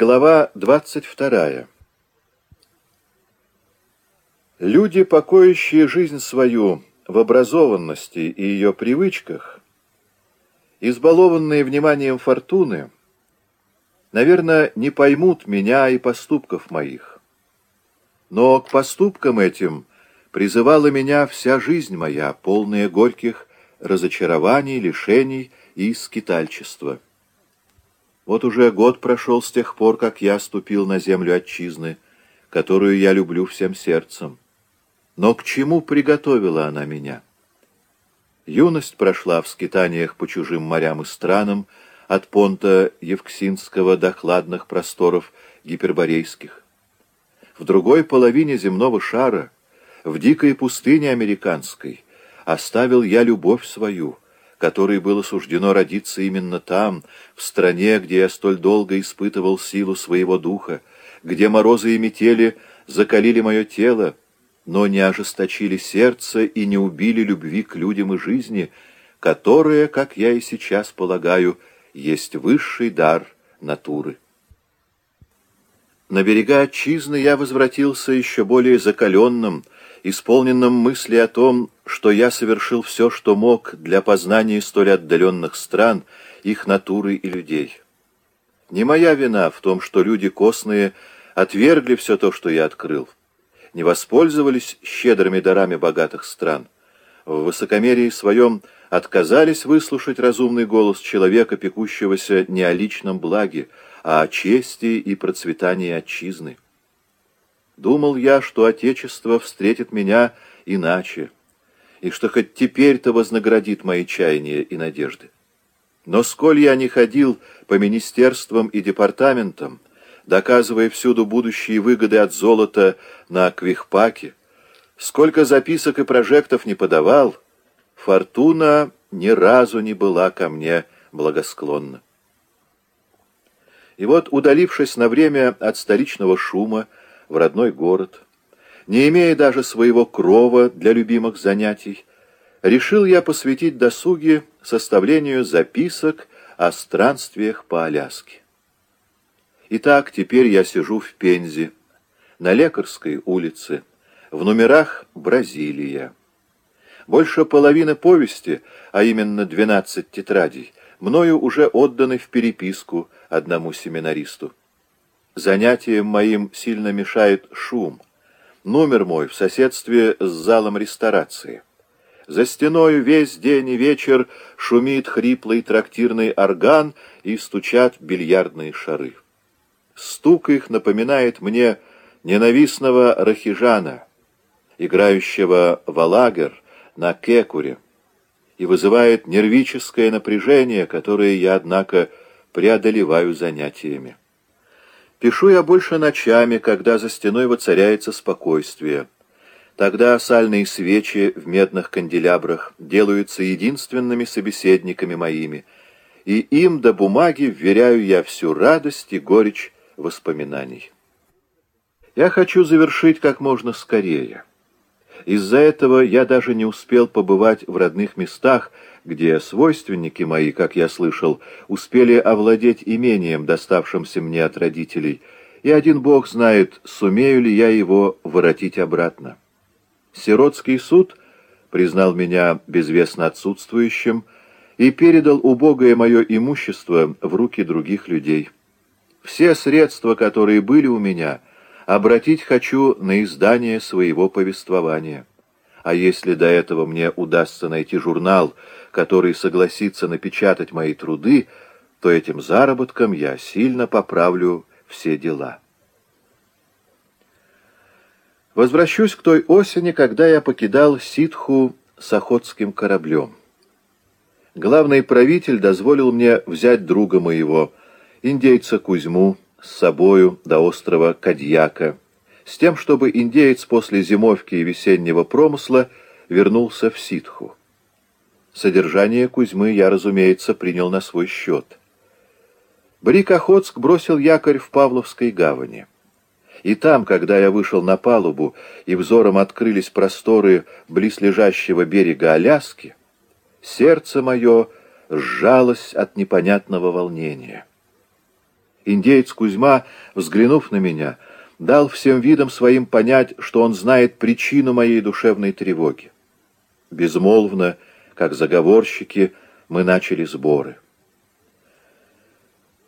Глава 22. Люди, покоящие жизнь свою в образованности и ее привычках, избалованные вниманием фортуны, наверное, не поймут меня и поступков моих. Но к поступкам этим призывала меня вся жизнь моя, полная горьких разочарований, лишений и скитальчества. Вот уже год прошел с тех пор, как я ступил на землю отчизны, которую я люблю всем сердцем. Но к чему приготовила она меня? Юность прошла в скитаниях по чужим морям и странам, от понта Евксинского до хладных просторов гиперборейских. В другой половине земного шара, в дикой пустыне американской, оставил я любовь свою — которой было суждено родиться именно там, в стране, где я столь долго испытывал силу своего духа, где морозы и метели закалили мое тело, но не ожесточили сердце и не убили любви к людям и жизни, которая, как я и сейчас полагаю, есть высший дар натуры. На берега отчизны я возвратился еще более закаленным, исполненным мысли о том, что я совершил все, что мог для познания столь отдаленных стран, их натуры и людей. Не моя вина в том, что люди костные отвергли все то, что я открыл, не воспользовались щедрыми дарами богатых стран, в высокомерии своем отказались выслушать разумный голос человека, пекущегося не о личном благе, а о чести и процветании отчизны. Думал я, что Отечество встретит меня иначе, и что хоть теперь-то вознаградит мои чаяния и надежды. Но сколь я не ходил по министерствам и департаментам, доказывая всюду будущие выгоды от золота на Квихпаке, сколько записок и прожектов не подавал, фортуна ни разу не была ко мне благосклонна. И вот, удалившись на время от столичного шума, в родной город, не имея даже своего крова для любимых занятий, решил я посвятить досуге составлению записок о странствиях по Аляске. Итак, теперь я сижу в Пензе, на Лекарской улице, в номерах «Бразилия». Больше половины повести, а именно 12 тетрадей, мною уже отданы в переписку одному семинаристу. Занятием моим сильно мешает шум. Номер мой в соседстве с залом ресторации. За стеною весь день и вечер шумит хриплый трактирный орган и стучат бильярдные шары. Стук их напоминает мне ненавистного рахижана, играющего валагер на кекуре, и вызывает нервическое напряжение, которое я, однако, преодолеваю занятиями. Пишу я больше ночами, когда за стеной воцаряется спокойствие. Тогда сальные свечи в медных канделябрах делаются единственными собеседниками моими, и им до бумаги вверяю я всю радость и горечь воспоминаний. Я хочу завершить как можно скорее. Из-за этого я даже не успел побывать в родных местах, где свойственники мои, как я слышал, успели овладеть имением, доставшимся мне от родителей, и один бог знает, сумею ли я его воротить обратно. Сиротский суд признал меня безвестно отсутствующим и передал убогое мое имущество в руки других людей. Все средства, которые были у меня, обратить хочу на издание своего повествования. А если до этого мне удастся найти журнал, который согласится напечатать мои труды, то этим заработком я сильно поправлю все дела. Возвращусь к той осени, когда я покидал Ситху с охотским кораблем. Главный правитель дозволил мне взять друга моего, индейца Кузьму, с собою до острова Кадьяка, с тем, чтобы индеец после зимовки и весеннего промысла вернулся в Ситху. Содержание Кузьмы я, разумеется, принял на свой счет. Брик Охотск бросил якорь в Павловской гавани. И там, когда я вышел на палубу, и взором открылись просторы близлежащего берега Аляски, сердце мое сжалось от непонятного волнения. Индеец Кузьма, взглянув на меня, дал всем видом своим понять, что он знает причину моей душевной тревоги. Безмолвно, как заговорщики, мы начали сборы.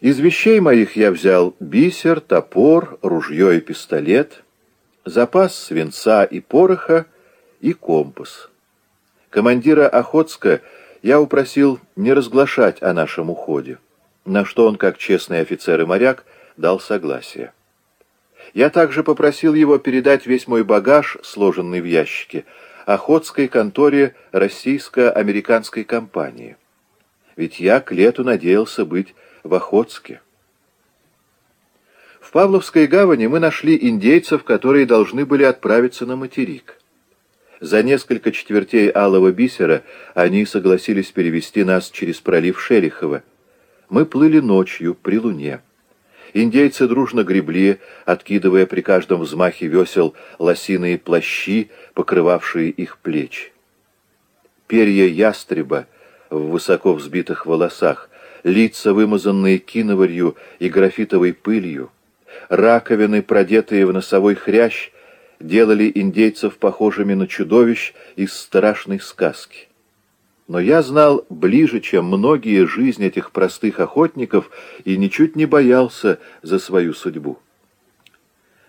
Из вещей моих я взял бисер, топор, ружье и пистолет, запас свинца и пороха и компас. Командира Охотска я упросил не разглашать о нашем уходе, на что он, как честный офицер и моряк, дал согласие. Я также попросил его передать весь мой багаж, сложенный в ящике, Охотской конторе российско-американской компании. Ведь я к лету надеялся быть в Охотске. В Павловской гавани мы нашли индейцев, которые должны были отправиться на материк. За несколько четвертей алого бисера они согласились перевести нас через пролив Шерихова. Мы плыли ночью при луне. Индейцы дружно гребли, откидывая при каждом взмахе весел лосиные плащи, покрывавшие их плечи. Перья ястреба в высоко взбитых волосах, лица, вымазанные киноварью и графитовой пылью, раковины, продетые в носовой хрящ, делали индейцев похожими на чудовищ из страшной сказки. Но я знал ближе, чем многие, жизнь этих простых охотников и ничуть не боялся за свою судьбу.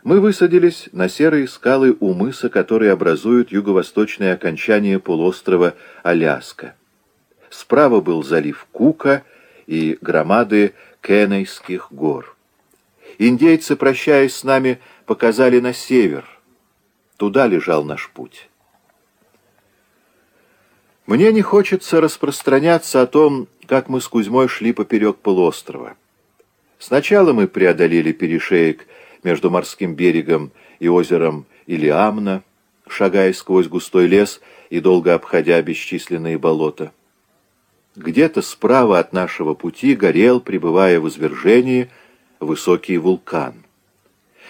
Мы высадились на серые скалы у мыса, которые образуют юго-восточное окончание полуострова Аляска. Справа был залив Кука и громады Кеннейских гор. Индейцы, прощаясь с нами, показали на север. Туда лежал наш путь. Мне не хочется распространяться о том, как мы с Кузьмой шли поперек полуострова. Сначала мы преодолели перешеек между морским берегом и озером Илиамна, шагая сквозь густой лес и долго обходя бесчисленные болота. Где-то справа от нашего пути горел, пребывая в извержении, высокий вулкан.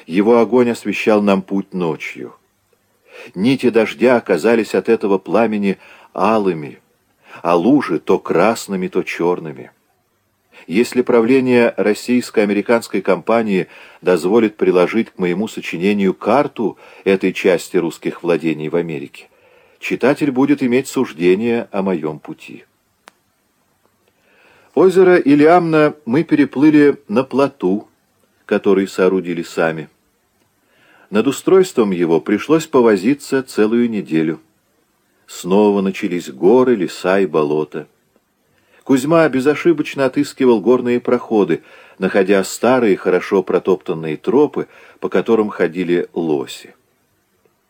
Его огонь освещал нам путь ночью. Нити дождя оказались от этого пламени алыми, а лужи то красными, то черными. Если правление российско-американской компании дозволит приложить к моему сочинению карту этой части русских владений в Америке, читатель будет иметь суждение о моем пути. Озеро Илиамна мы переплыли на плоту, который соорудили сами. Над устройством его пришлось повозиться целую неделю. Снова начались горы, леса и болота. Кузьма безошибочно отыскивал горные проходы, находя старые, хорошо протоптанные тропы, по которым ходили лоси.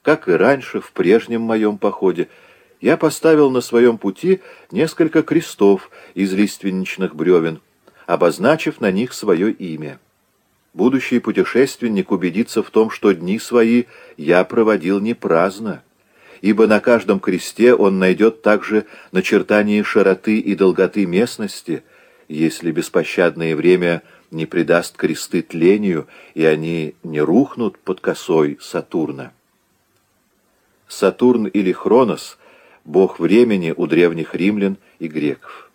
Как и раньше, в прежнем моем походе, я поставил на своем пути несколько крестов из лиственничных бревен, обозначив на них свое имя. Будущий путешественник убедится в том, что дни свои я проводил не праздно ибо на каждом кресте он найдет также начертание широты и долготы местности, если беспощадное время не придаст кресты тлению, и они не рухнут под косой Сатурна. Сатурн или Хронос — бог времени у древних римлян и греков.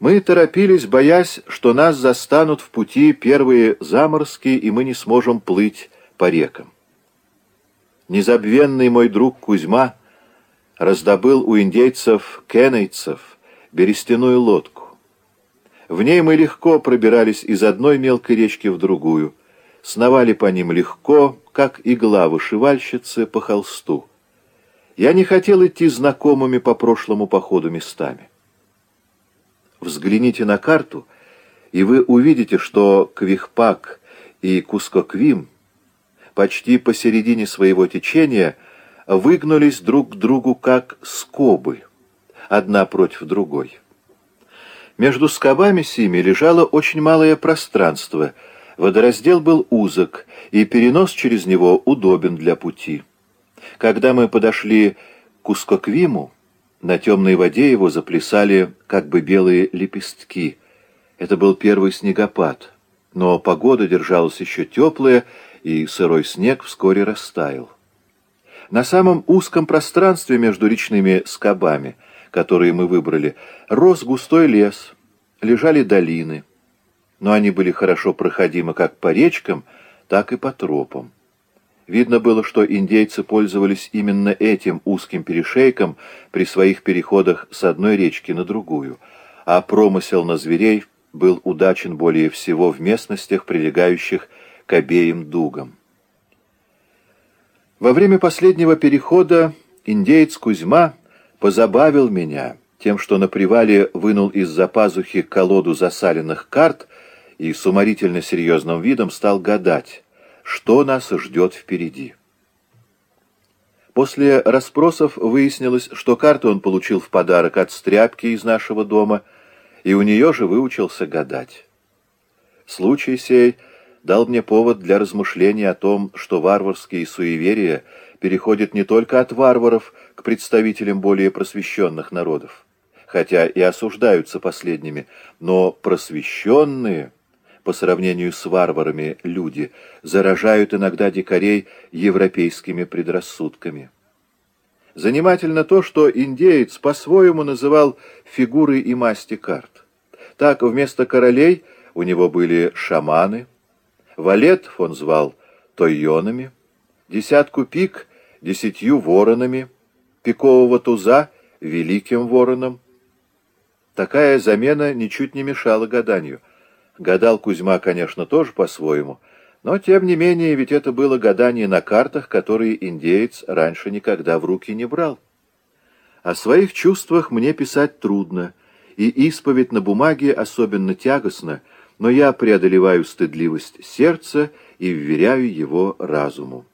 Мы торопились, боясь, что нас застанут в пути первые заморозки, и мы не сможем плыть по рекам. Незабвенный мой друг Кузьма раздобыл у индейцев кеннейцев берестяную лодку. В ней мы легко пробирались из одной мелкой речки в другую, сновали по ним легко, как игла вышивальщицы по холсту. Я не хотел идти знакомыми по прошлому походу местами. Взгляните на карту, и вы увидите, что Квихпак и Кускоквим почти посередине своего течения выгнулись друг к другу как скобы, одна против другой. Между скобами сими лежало очень малое пространство, водораздел был узок, и перенос через него удобен для пути. Когда мы подошли к Ускоквиму, на темной воде его заплясали как бы белые лепестки. Это был первый снегопад, но погода держалась еще теплая, и сырой снег вскоре растаял. На самом узком пространстве между речными скобами, которые мы выбрали, рос густой лес, лежали долины. но они были хорошо проходимы как по речкам, так и по тропам. Видно было, что индейцы пользовались именно этим узким перешейком при своих переходах с одной речки на другую, а промысел на зверей был удачен более всего в местностях, прилегающих к обеим дугам. Во время последнего перехода индеец Кузьма позабавил меня тем, что на привале вынул из-за пазухи колоду засаленных карт и с уморительно серьезным видом стал гадать, что нас ждет впереди. После расспросов выяснилось, что карту он получил в подарок от стряпки из нашего дома, и у нее же выучился гадать. Случай сей дал мне повод для размышления о том, что варварские суеверия переходят не только от варваров к представителям более просвещенных народов, хотя и осуждаются последними, но просвещенные, по сравнению с варварами, люди заражают иногда дикарей европейскими предрассудками. Занимательно то, что индеец по-своему называл фигуры и масти карт. Так, вместо королей у него были шаманы, валетов он звал тойонами, десятку пик — десятью воронами, пикового туза — великим вороном. Такая замена ничуть не мешала гаданию. Гадал Кузьма, конечно, тоже по-своему, но, тем не менее, ведь это было гадание на картах, которые индеец раньше никогда в руки не брал. О своих чувствах мне писать трудно, и исповедь на бумаге особенно тягостна, но я преодолеваю стыдливость сердца и вверяю его разуму.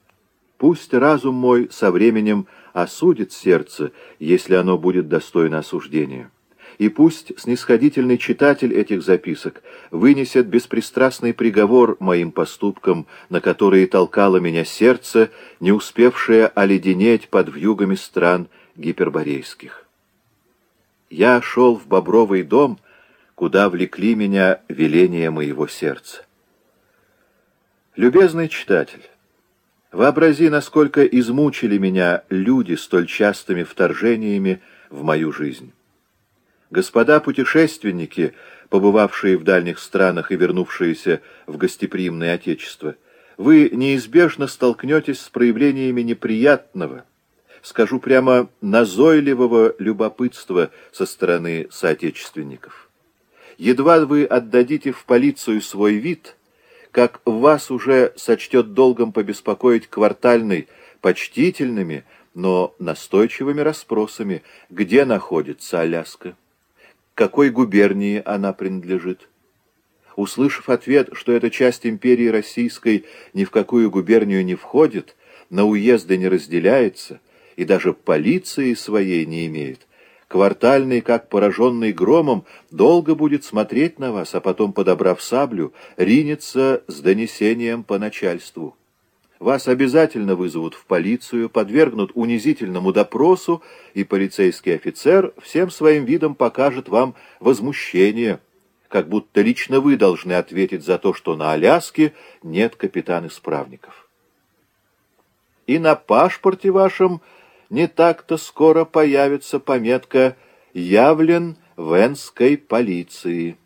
Пусть разум мой со временем осудит сердце, если оно будет достойно осуждения и пусть снисходительный читатель этих записок вынесет беспристрастный приговор моим поступкам, на которые толкало меня сердце, не успевшее оледенеть под вьюгами стран гиперборейских. Я шел в Бобровый дом, куда влекли меня веления моего сердца. Любезный читатель, вообрази, насколько измучили меня люди столь частыми вторжениями в мою жизнь. Господа путешественники, побывавшие в дальних странах и вернувшиеся в гостеприимное Отечество, вы неизбежно столкнетесь с проявлениями неприятного, скажу прямо, назойливого любопытства со стороны соотечественников. Едва вы отдадите в полицию свой вид, как вас уже сочтет долгом побеспокоить квартальный, почтительными, но настойчивыми расспросами, где находится Аляска какой губернии она принадлежит. Услышав ответ, что эта часть империи российской ни в какую губернию не входит, на уезды не разделяется и даже полиции своей не имеет, квартальный, как пораженный громом, долго будет смотреть на вас, а потом, подобрав саблю, ринется с донесением по начальству. Вас обязательно вызовут в полицию, подвергнут унизительному допросу, и полицейский офицер всем своим видом покажет вам возмущение, как будто лично вы должны ответить за то, что на Аляске нет капитан-исправников. И на пашпорте вашем не так-то скоро появится пометка «Явлен Венской полиции».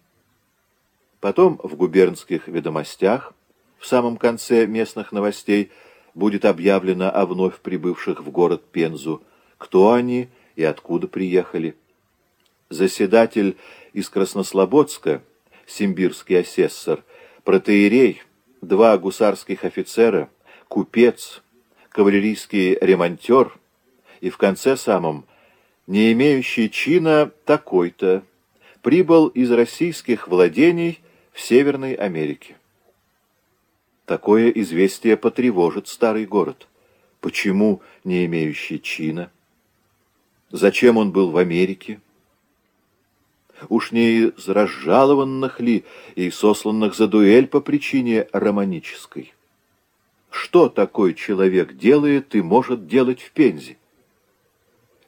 Потом в губернских ведомостях в самом конце местных новостей будет объявлено о вновь прибывших в город Пензу, кто они и откуда приехали. Заседатель из Краснослободска, симбирский асессор, протеерей, два гусарских офицера, купец, кавалерийский ремонтер и в конце самом не имеющий чина такой-то, прибыл из российских владений в Северной Америке. Такое известие потревожит старый город. Почему не имеющий чина? Зачем он был в Америке? Уж не из разжалованных ли и сосланных за дуэль по причине романической? Что такой человек делает и может делать в Пензе?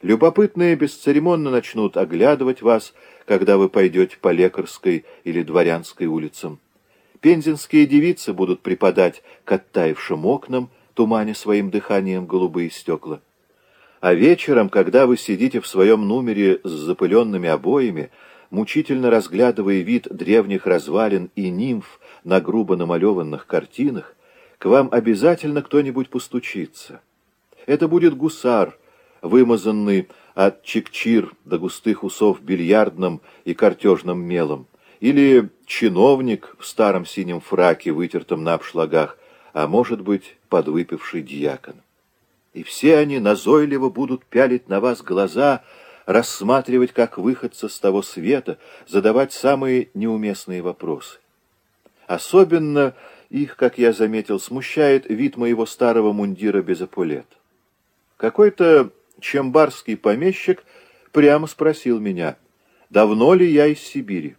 Любопытные бесцеремонно начнут оглядывать вас, когда вы пойдете по Лекарской или Дворянской улицам. Пензенские девицы будут припадать к оттаившим окнам, туманя своим дыханием голубые стекла. А вечером, когда вы сидите в своем номере с запыленными обоями, мучительно разглядывая вид древних развалин и нимф на грубо намалеванных картинах, к вам обязательно кто-нибудь постучится. Это будет гусар, вымазанный от чекчир до густых усов бильярдным и картежным мелом, или чиновник в старом синем фраке, вытертом на обшлагах, а может быть, подвыпивший дьякон. И все они назойливо будут пялить на вас глаза, рассматривать как выходца с того света, задавать самые неуместные вопросы. Особенно их, как я заметил, смущает вид моего старого мундира без эполет. Какой-то чембарский помещик прямо спросил меня, давно ли я из Сибири.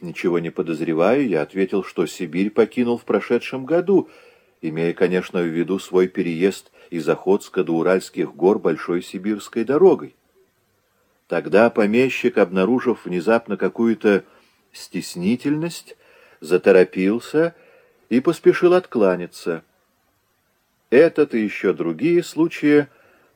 Ничего не подозревая, я ответил, что Сибирь покинул в прошедшем году, имея, конечно, в виду свой переезд из Охотска до Уральских гор Большой Сибирской дорогой. Тогда помещик, обнаружив внезапно какую-то стеснительность, заторопился и поспешил откланяться. Этот и еще другие случаи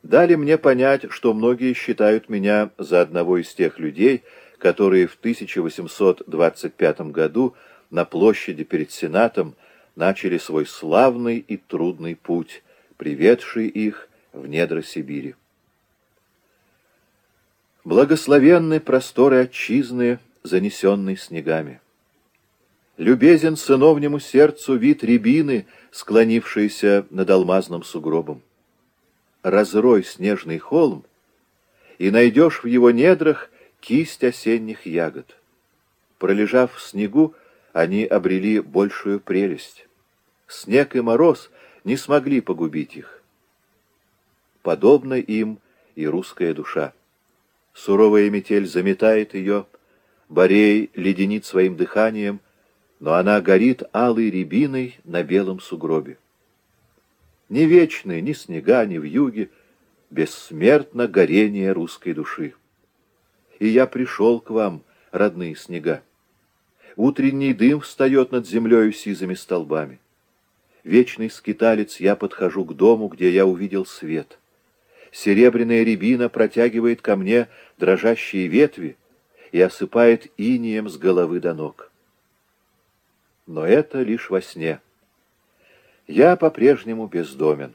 дали мне понять, что многие считают меня за одного из тех людей, которые в 1825 году на площади перед Сенатом начали свой славный и трудный путь, приведший их в недра Сибири. Благословенны просторы отчизны, занесенной снегами. Любезен сыновнему сердцу вид рябины, склонившейся над алмазным сугробом. Разрой снежный холм, и найдешь в его недрах кисть осенних ягод. Пролежав в снегу, они обрели большую прелесть. Снег и мороз не смогли погубить их. Подобно им и русская душа. Суровая метель заметает ее, Борей леденит своим дыханием, но она горит алой рябиной на белом сугробе. Не вечны ни снега, ни вьюги, бессмертно горение русской души и я пришел к вам, родные снега. Утренний дым встает над землею сизыми столбами. Вечный скиталец, я подхожу к дому, где я увидел свет. Серебряная рябина протягивает ко мне дрожащие ветви и осыпает инием с головы до ног. Но это лишь во сне. Я по-прежнему бездомен.